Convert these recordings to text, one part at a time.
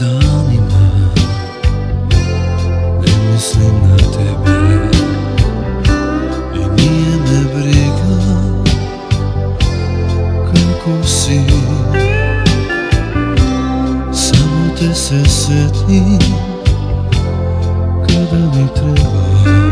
danima Ne mislim na tebe. I nije me briga Kako si. Samo te se setim Kada mi treba.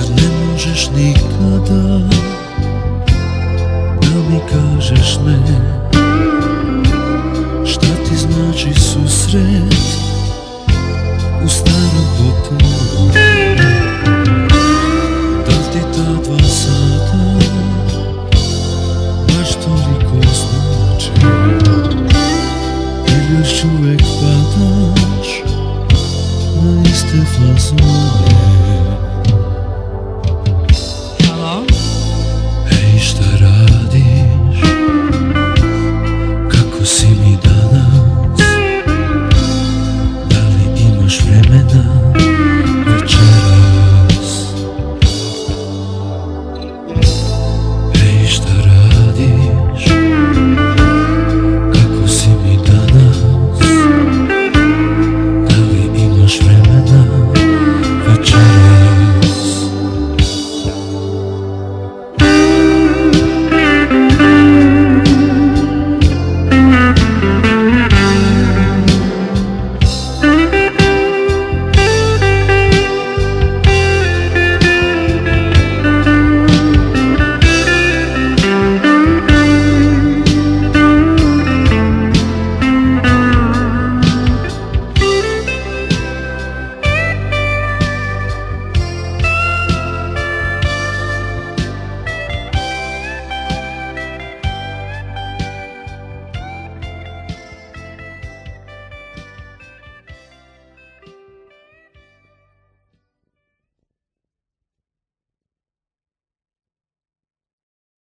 Zar ne možeš nikada da mi kažeš ne